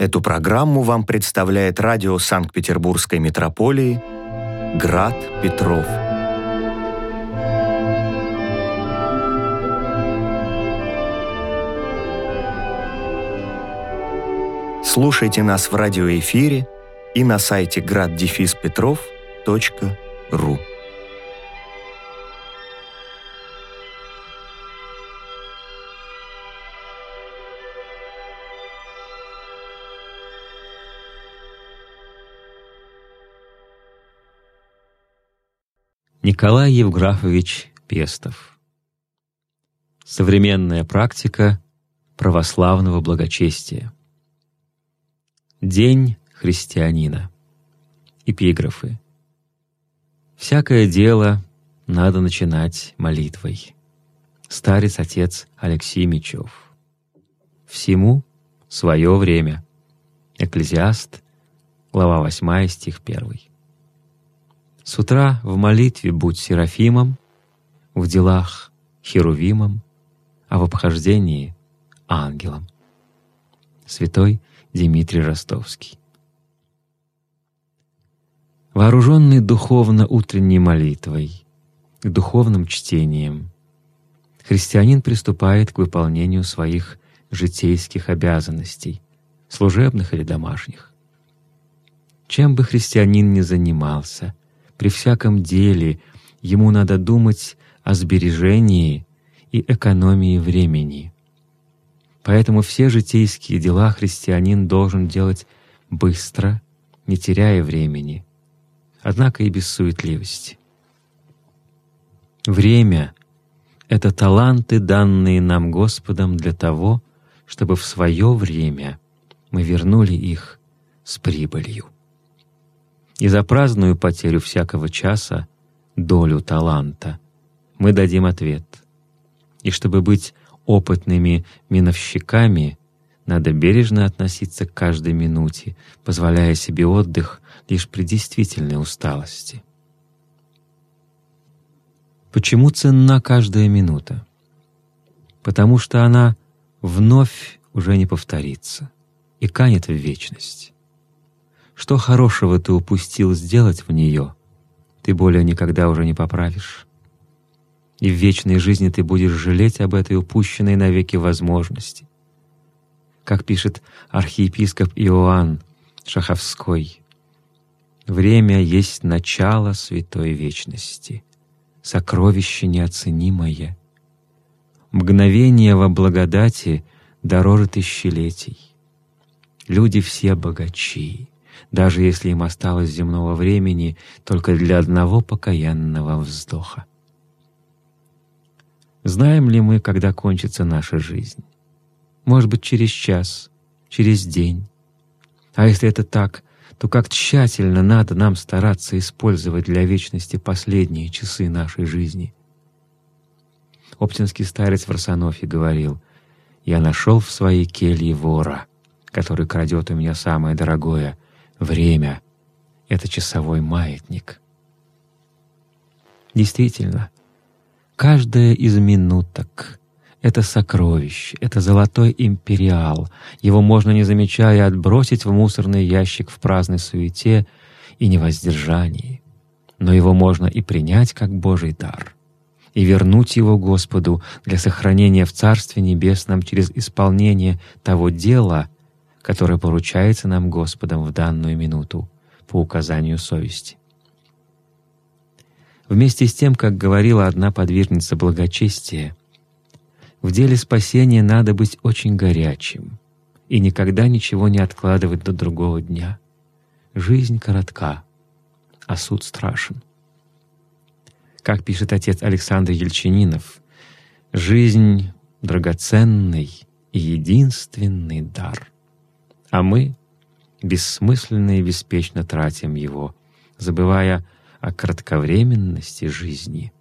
Эту программу вам представляет радио Санкт-Петербургской метрополии «Град Петров». Слушайте нас в радиоэфире и на сайте graddefиспетров.ру. Николай Евграфович Пестов Современная практика православного благочестия День христианина Эпиграфы Всякое дело надо начинать молитвой. Старец-отец Алексей Мечев Всему свое время. Экклезиаст, глава 8, стих 1. С утра в молитве будь Серафимом, в делах — Херувимом, а в обхождении — ангелом. Святой Дмитрий Ростовский. Вооруженный духовно утренней молитвой, духовным чтениям, христианин приступает к выполнению своих житейских обязанностей, служебных или домашних. Чем бы христианин ни занимался — при всяком деле ему надо думать о сбережении и экономии времени. Поэтому все житейские дела христианин должен делать быстро, не теряя времени, однако и без суетливости. Время — это таланты, данные нам Господом для того, чтобы в свое время мы вернули их с прибылью и за праздную потерю всякого часа, долю таланта, мы дадим ответ. И чтобы быть опытными миновщиками, надо бережно относиться к каждой минуте, позволяя себе отдых лишь при действительной усталости. Почему ценна каждая минута? Потому что она вновь уже не повторится и канет в вечность. Что хорошего ты упустил сделать в нее, ты более никогда уже не поправишь. И в вечной жизни ты будешь жалеть об этой упущенной навеки возможности. Как пишет архиепископ Иоанн Шаховской, «Время есть начало святой вечности, сокровище неоценимое. Мгновение во благодати дороже тысячелетий. Люди все богачи, даже если им осталось земного времени только для одного покаянного вздоха. Знаем ли мы, когда кончится наша жизнь? Может быть, через час, через день. А если это так, то как тщательно надо нам стараться использовать для вечности последние часы нашей жизни. Оптинский старец в Арсенофе говорил, «Я нашел в своей келье вора, который крадет у меня самое дорогое — Время — это часовой маятник. Действительно, каждая из минуток — это сокровище, это золотой империал. Его можно, не замечая, отбросить в мусорный ящик в праздной суете и невоздержании. Но его можно и принять как Божий дар — и вернуть его Господу для сохранения в Царстве Небесном через исполнение того дела, которое поручается нам Господом в данную минуту по указанию совести. Вместе с тем, как говорила одна подвижница благочестия, в деле спасения надо быть очень горячим и никогда ничего не откладывать до другого дня. Жизнь коротка, а суд страшен. Как пишет отец Александр Ельчининов, «Жизнь — драгоценный и единственный дар» а мы бессмысленно и беспечно тратим его, забывая о кратковременности жизни.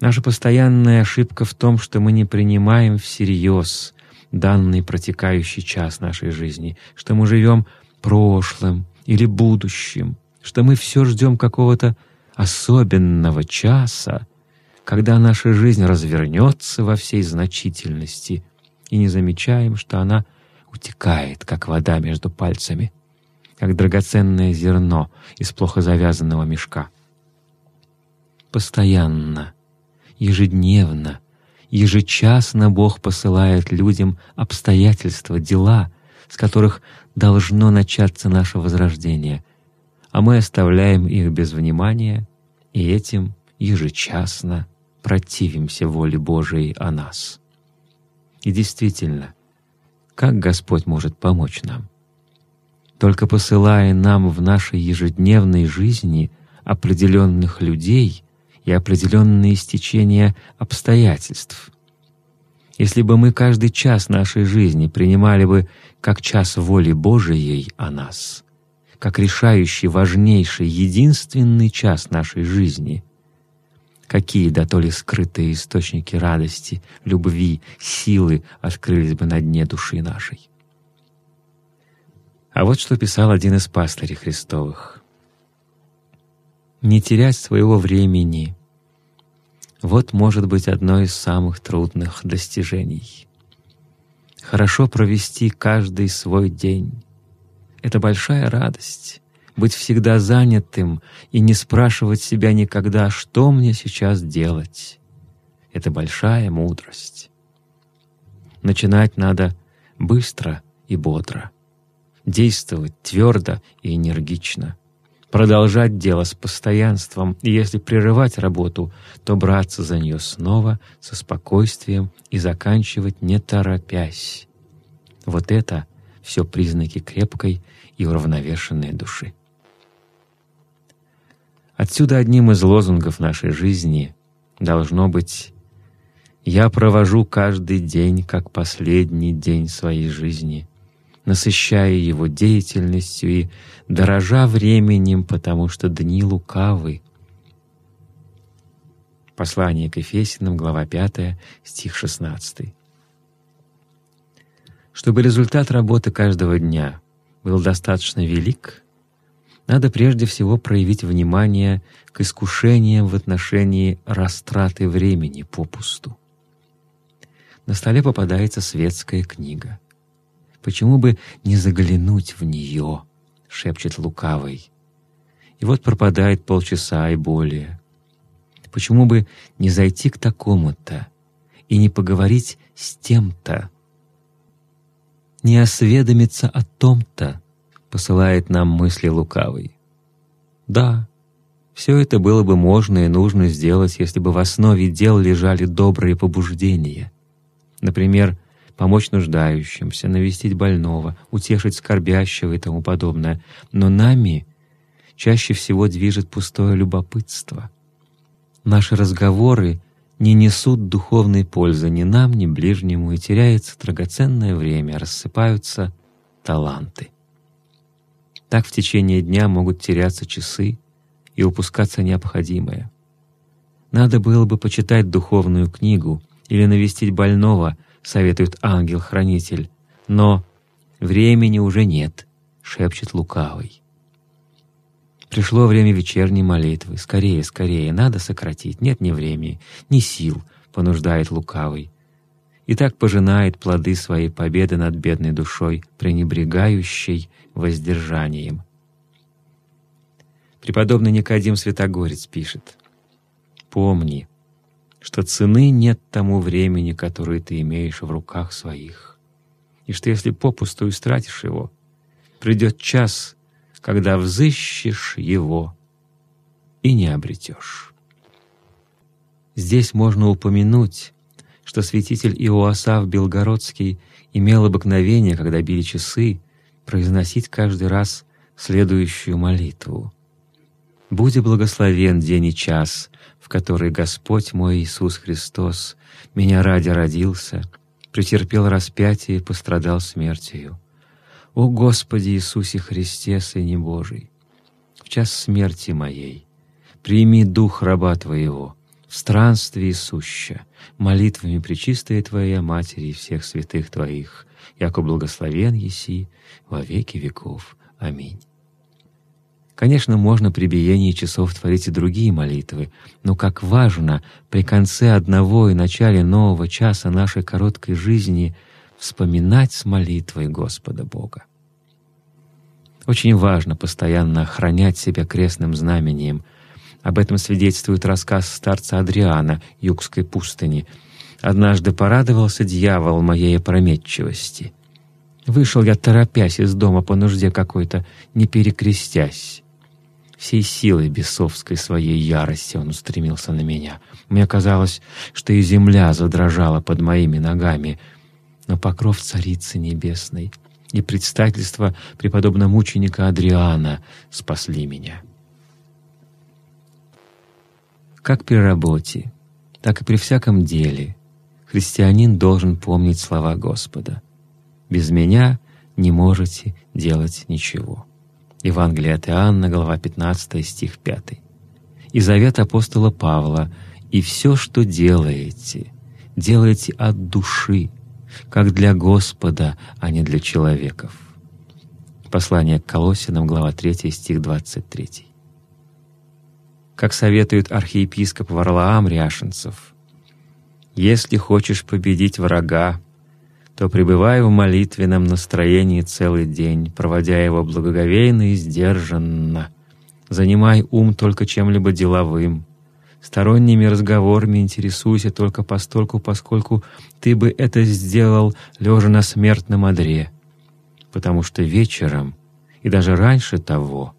Наша постоянная ошибка в том, что мы не принимаем всерьез данный протекающий час нашей жизни, что мы живем прошлым или будущим, что мы все ждем какого-то особенного часа, когда наша жизнь развернется во всей значительности, и не замечаем, что она утекает, как вода между пальцами, как драгоценное зерно из плохо завязанного мешка. Постоянно, ежедневно, ежечасно Бог посылает людям обстоятельства, дела, с которых должно начаться наше возрождение, а мы оставляем их без внимания и этим ежечасно противимся воле Божией о нас. И действительно, как Господь может помочь нам? Только посылая нам в нашей ежедневной жизни определенных людей и определенные стечения обстоятельств. Если бы мы каждый час нашей жизни принимали бы как час воли Божией о нас, как решающий, важнейший, единственный час нашей жизни, какие да то ли скрытые источники радости, любви, силы открылись бы на дне души нашей. А вот что писал один из пастырей Христовых. «Не терять своего времени — вот может быть одно из самых трудных достижений. Хорошо провести каждый свой день — это большая радость, быть всегда занятым и не спрашивать себя никогда, что мне сейчас делать. Это большая мудрость. Начинать надо быстро и бодро, действовать твердо и энергично, продолжать дело с постоянством, и если прерывать работу, то браться за нее снова со спокойствием и заканчивать не торопясь. Вот это все признаки крепкой и уравновешенной души. Отсюда одним из лозунгов нашей жизни должно быть «Я провожу каждый день как последний день своей жизни, насыщая его деятельностью и дорожа временем, потому что дни лукавы». Послание к Ефесиным, глава 5, стих 16. Чтобы результат работы каждого дня был достаточно велик — надо прежде всего проявить внимание к искушениям в отношении растраты времени попусту. На столе попадается светская книга. Почему бы не заглянуть в нее, шепчет лукавый. И вот пропадает полчаса и более. Почему бы не зайти к такому-то и не поговорить с тем-то, не осведомиться о том-то, посылает нам мысли лукавый. Да, все это было бы можно и нужно сделать, если бы в основе дел лежали добрые побуждения. Например, помочь нуждающимся, навестить больного, утешить скорбящего и тому подобное. Но нами чаще всего движет пустое любопытство. Наши разговоры не несут духовной пользы ни нам, ни ближнему, и теряется драгоценное время, рассыпаются таланты. Так в течение дня могут теряться часы и упускаться необходимое. Надо было бы почитать духовную книгу или навестить больного, советует ангел-хранитель, но времени уже нет, шепчет лукавый. Пришло время вечерней молитвы. Скорее, скорее, надо сократить. Нет ни времени, ни сил, понуждает лукавый. И так пожинает плоды своей победы над бедной душой, пренебрегающей воздержанием. Преподобный Никодим Святогорец пишет, «Помни, что цены нет тому времени, которое ты имеешь в руках своих, и что если попусту истратишь его, придет час, когда взыщешь его и не обретешь». Здесь можно упомянуть, что святитель Иоасав Белгородский имел обыкновение, когда били часы, произносить каждый раз следующую молитву. «Будь благословен день и час, в который Господь мой Иисус Христос меня ради родился, претерпел распятие и пострадал смертью. О Господи Иисусе Христе, Сыне Божий, в час смерти моей прими дух раба Твоего, в странстве суща, молитвами Пречистая Твоя Матери и всех святых Твоих, яко благословен еси во веки веков. Аминь. Конечно, можно при биении часов творить и другие молитвы, но как важно при конце одного и начале нового часа нашей короткой жизни вспоминать с молитвой Господа Бога. Очень важно постоянно охранять себя крестным знамением. Об этом свидетельствует рассказ старца Адриана Югской пустыни. «Однажды порадовался дьявол моей опрометчивости. Вышел я, торопясь из дома по нужде какой-то, не перекрестясь. Всей силой бесовской своей ярости он устремился на меня. Мне казалось, что и земля задрожала под моими ногами, но покров Царицы Небесной и предстательство преподобного мученика Адриана спасли меня. Как при работе, так и при всяком деле христианин должен помнить слова Господа. «Без меня не можете делать ничего». Евангелие от Иоанна, глава 15, стих 5. И завет апостола Павла «И все, что делаете, делайте от души, как для Господа, а не для человеков». Послание к Колосинам, глава 3, стих 23. Как советует архиепископ Варлаам Ряшенцев, «Если хочешь победить врага, то пребывай в молитвенном настроении целый день, проводя его благоговейно и сдержанно. Занимай ум только чем-либо деловым. Сторонними разговорами интересуйся только постольку, поскольку ты бы это сделал, лежа на смертном одре. Потому что вечером, и даже раньше того,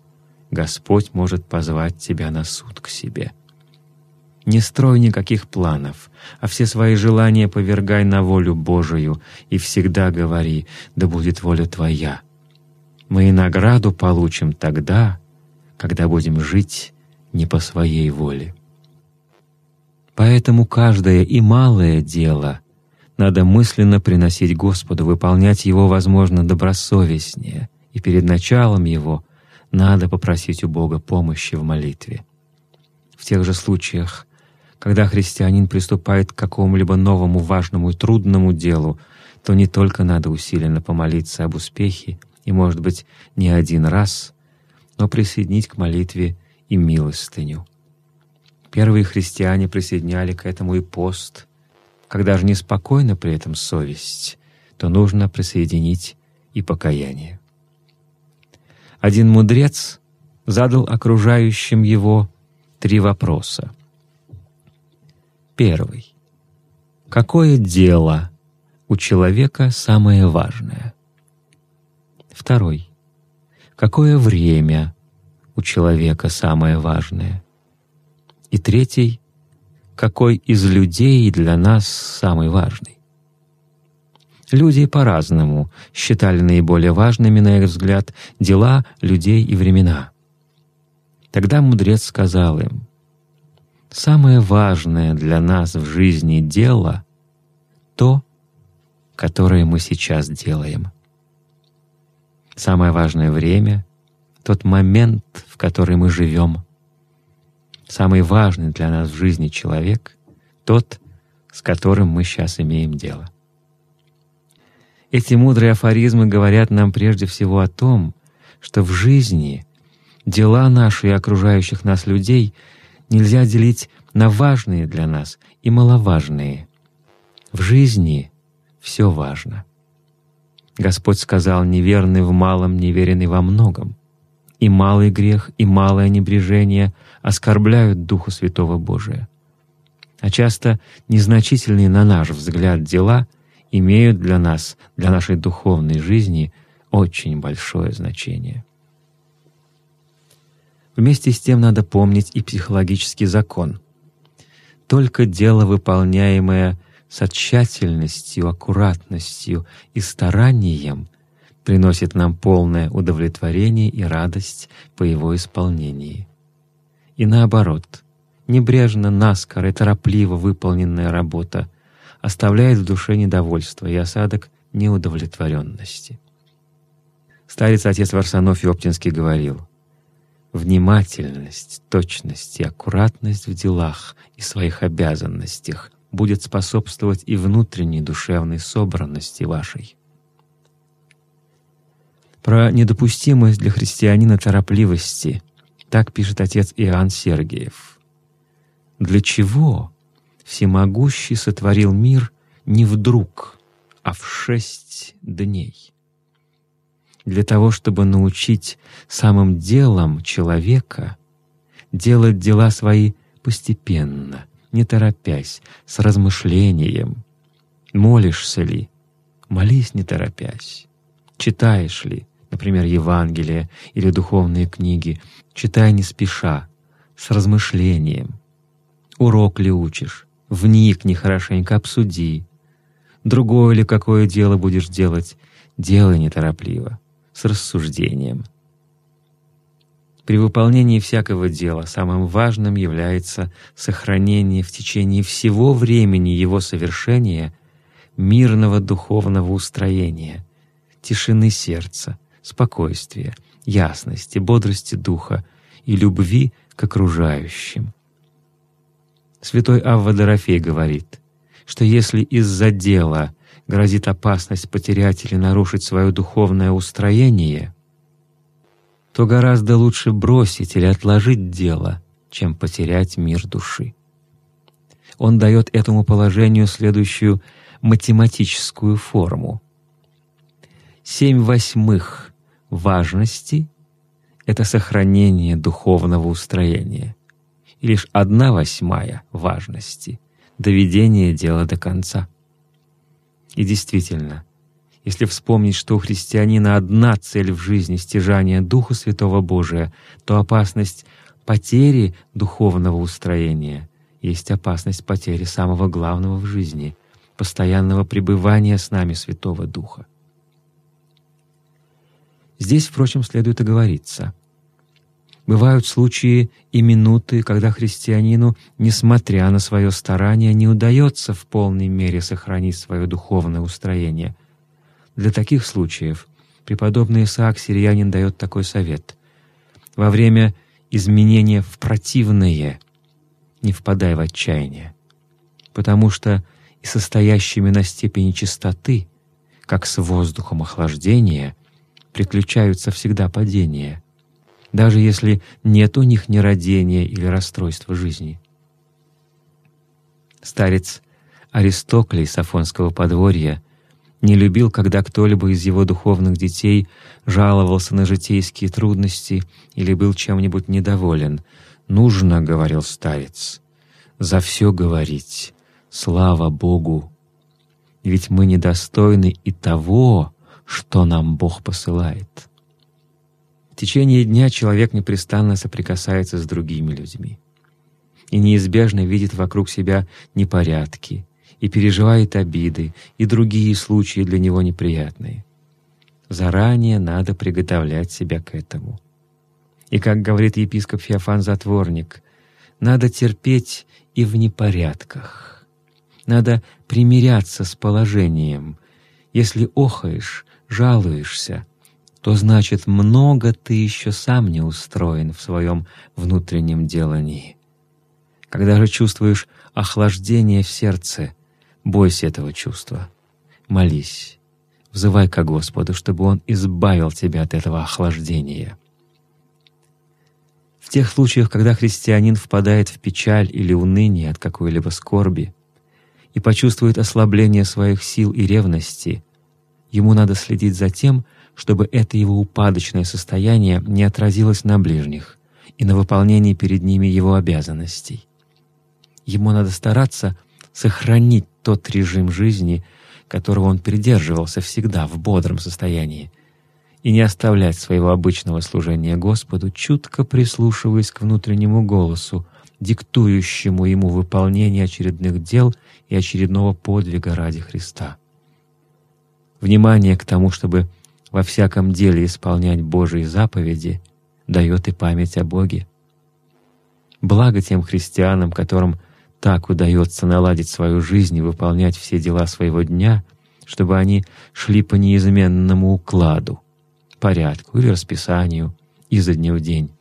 Господь может позвать тебя на суд к себе. Не строй никаких планов, а все свои желания повергай на волю Божию и всегда говори «Да будет воля Твоя». Мы и награду получим тогда, когда будем жить не по своей воле. Поэтому каждое и малое дело надо мысленно приносить Господу, выполнять его, возможно, добросовестнее, и перед началом его надо попросить у Бога помощи в молитве. В тех же случаях, когда христианин приступает к какому-либо новому важному и трудному делу, то не только надо усиленно помолиться об успехе, и, может быть, не один раз, но присоединить к молитве и милостыню. Первые христиане присоединяли к этому и пост. Когда же неспокойна при этом совесть, то нужно присоединить и покаяние. Один мудрец задал окружающим его три вопроса. Первый. Какое дело у человека самое важное? Второй. Какое время у человека самое важное? И третий. Какой из людей для нас самый важный? Люди по-разному считали наиболее важными, на их взгляд, дела людей и времена. Тогда мудрец сказал им, самое важное для нас в жизни дело — то, которое мы сейчас делаем. Самое важное время — тот момент, в который мы живем. Самый важный для нас в жизни человек — тот, с которым мы сейчас имеем дело. Эти мудрые афоризмы говорят нам прежде всего о том, что в жизни дела наши и окружающих нас людей — нельзя делить на важные для нас и маловажные. В жизни все важно. Господь сказал, неверный в малом, неверенный во многом. И малый грех, и малое небрежение оскорбляют Духа Святого Божия. А часто незначительные, на наш взгляд, дела имеют для нас, для нашей духовной жизни очень большое значение. Вместе с тем надо помнить и психологический закон. Только дело, выполняемое со тщательностью, аккуратностью и старанием, приносит нам полное удовлетворение и радость по его исполнении. И наоборот, небрежно, наскоро и торопливо выполненная работа оставляет в душе недовольство и осадок неудовлетворенности. Старец отец Варсанов Оптинский говорил, Внимательность, точность и аккуратность в делах и своих обязанностях будет способствовать и внутренней душевной собранности вашей. Про недопустимость для христианина торопливости так пишет отец Иоанн Сергиев. «Для чего всемогущий сотворил мир не вдруг, а в шесть дней. Для того, чтобы научить самым делом человека делать дела свои постепенно, не торопясь, с размышлением. Молишься ли? Молись, не торопясь. Читаешь ли, например, Евангелие или духовные книги? Читай не спеша, с размышлением. Урок ли учишь? Вникни хорошенько, обсуди. Другое ли какое дело будешь делать? Делай неторопливо, с рассуждением. При выполнении всякого дела самым важным является сохранение в течение всего времени его совершения мирного духовного устроения, тишины сердца, спокойствия, ясности, бодрости духа и любви к окружающим. Святой Авва Дорофей говорит, что если из-за дела грозит опасность потерять или нарушить свое духовное устроение, то гораздо лучше бросить или отложить дело, чем потерять мир души. Он дает этому положению следующую математическую форму. Семь восьмых важности — это сохранение духовного устроения, и лишь одна восьмая важности — доведение дела до конца. И действительно, если вспомнить, что у христианина одна цель в жизни — стяжание Духа Святого Божия, то опасность потери духовного устроения есть опасность потери самого главного в жизни — постоянного пребывания с нами Святого Духа. Здесь, впрочем, следует оговориться. Бывают случаи и минуты, когда христианину, несмотря на свое старание, не удается в полной мере сохранить свое духовное устроение — для таких случаев преподобный Исаак Сириянин дает такой совет. Во время изменения в противное не впадай в отчаяние, потому что и состоящими на степени чистоты, как с воздухом охлаждения, приключаются всегда падения, даже если нет у них ни родения или расстройства жизни. Старец Аристоклей Сафонского подворья не любил, когда кто-либо из его духовных детей жаловался на житейские трудности или был чем-нибудь недоволен. «Нужно, — говорил старец, — за все говорить. Слава Богу! Ведь мы недостойны и того, что нам Бог посылает». Течение дня человек непрестанно соприкасается с другими людьми и неизбежно видит вокруг себя непорядки, и переживает обиды и другие случаи для него неприятные. Заранее надо приготовлять себя к этому. И, как говорит епископ Феофан Затворник, надо терпеть и в непорядках. Надо примиряться с положением. Если охаешь, жалуешься, то значит, много ты еще сам не устроен в своем внутреннем делании. Когда же чувствуешь охлаждение в сердце, Бойся этого чувства. Молись. Взывай ко Господу, чтобы Он избавил тебя от этого охлаждения. В тех случаях, когда христианин впадает в печаль или уныние от какой-либо скорби и почувствует ослабление своих сил и ревности, ему надо следить за тем, чтобы это его упадочное состояние не отразилось на ближних и на выполнении перед ними его обязанностей. Ему надо стараться сохранить тот режим жизни, которого он придерживался всегда в бодром состоянии, и не оставлять своего обычного служения Господу, чутко прислушиваясь к внутреннему голосу, диктующему ему выполнение очередных дел и очередного подвига ради Христа. Внимание к тому, чтобы во всяком деле исполнять Божьи заповеди, дает и память о Боге. Благо тем христианам, которым так удается наладить свою жизнь и выполнять все дела своего дня, чтобы они шли по неизменному укладу, порядку или расписанию изо дня в день.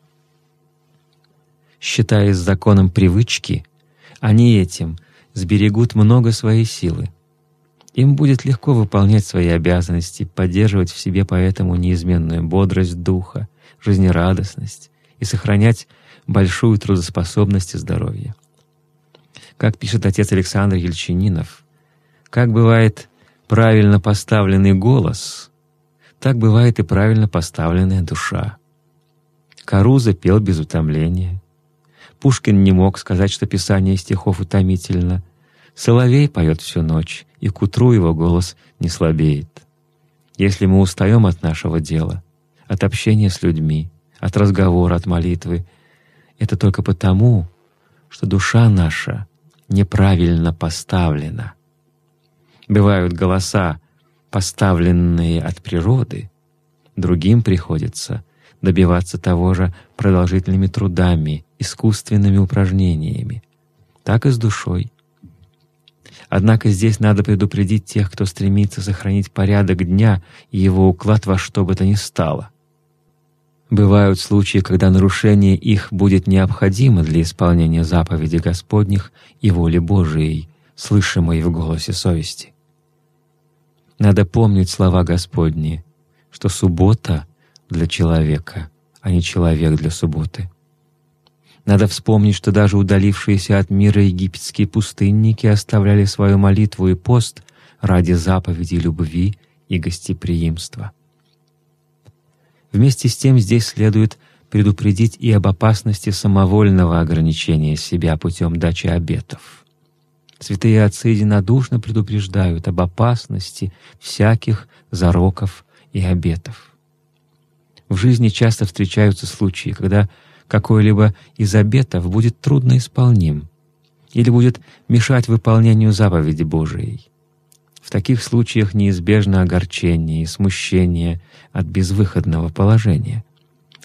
Считаясь законом привычки, они этим сберегут много своей силы. Им будет легко выполнять свои обязанности, поддерживать в себе поэтому неизменную бодрость духа, жизнерадостность и сохранять большую трудоспособность и здоровье как пишет отец Александр Ельчининов, как бывает правильно поставленный голос, так бывает и правильно поставленная душа. Каруза пел без утомления. Пушкин не мог сказать, что писание стихов утомительно. Соловей поет всю ночь, и к утру его голос не слабеет. Если мы устаем от нашего дела, от общения с людьми, от разговора, от молитвы, это только потому, что душа наша неправильно поставлена. Бывают голоса, поставленные от природы, другим приходится добиваться того же продолжительными трудами, искусственными упражнениями. Так и с душой. Однако здесь надо предупредить тех, кто стремится сохранить порядок дня и его уклад во что бы то ни стало. Бывают случаи, когда нарушение их будет необходимо для исполнения заповедей Господних и воли Божией, слышимой в голосе совести. Надо помнить слова Господни, что суббота для человека, а не человек для субботы. Надо вспомнить, что даже удалившиеся от мира египетские пустынники оставляли свою молитву и пост ради заповедей любви и гостеприимства. Вместе с тем здесь следует предупредить и об опасности самовольного ограничения себя путем дачи обетов. Святые отцы единодушно предупреждают об опасности всяких зароков и обетов. В жизни часто встречаются случаи, когда какой-либо из обетов будет трудно исполним или будет мешать выполнению заповеди Божией. В таких случаях неизбежно огорчение и смущение от безвыходного положения.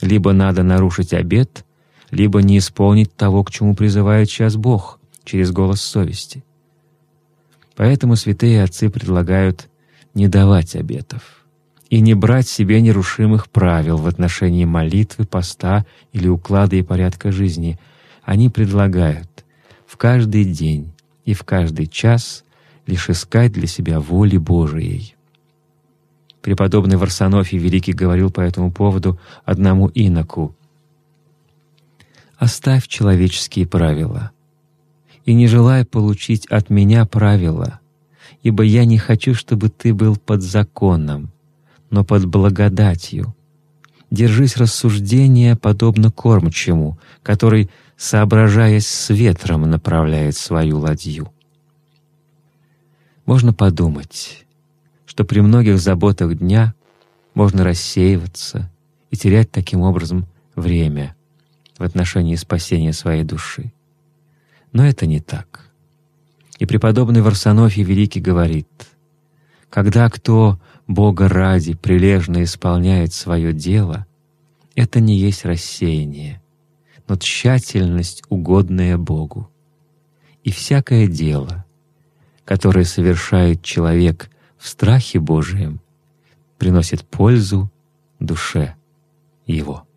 Либо надо нарушить обет, либо не исполнить того, к чему призывает сейчас Бог через голос совести. Поэтому святые отцы предлагают не давать обетов и не брать себе нерушимых правил в отношении молитвы, поста или уклада и порядка жизни. Они предлагают в каждый день и в каждый час лишь искать для себя воли Божией. Преподобный Варсонофий Великий говорил по этому поводу одному иноку «Оставь человеческие правила и не желай получить от меня правила, ибо я не хочу, чтобы ты был под законом, но под благодатью. Держись рассуждения, подобно кормчему, который, соображаясь с ветром, направляет свою ладью. Можно подумать, что при многих заботах дня можно рассеиваться и терять таким образом время в отношении спасения своей души. Но это не так. И преподобный Варсонофий Великий говорит, «Когда кто Бога ради прилежно исполняет свое дело, это не есть рассеяние, но тщательность, угодная Богу. И всякое дело, которое совершает человек в страхе Божием, приносит пользу душе его.